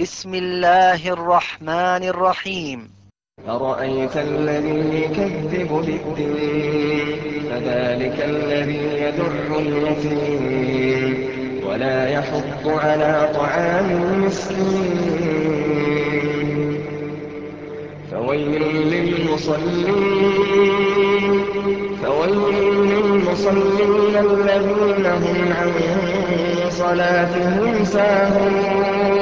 بسم الله الرحمن الرحيم. أرأيت الذي يكذب بالدين فذلك الذي يدع اليتيم ولا يحض على طعام المسكين فويل للمصلين. فويل للمصلين الذين هم عن صلاتهم ساهون.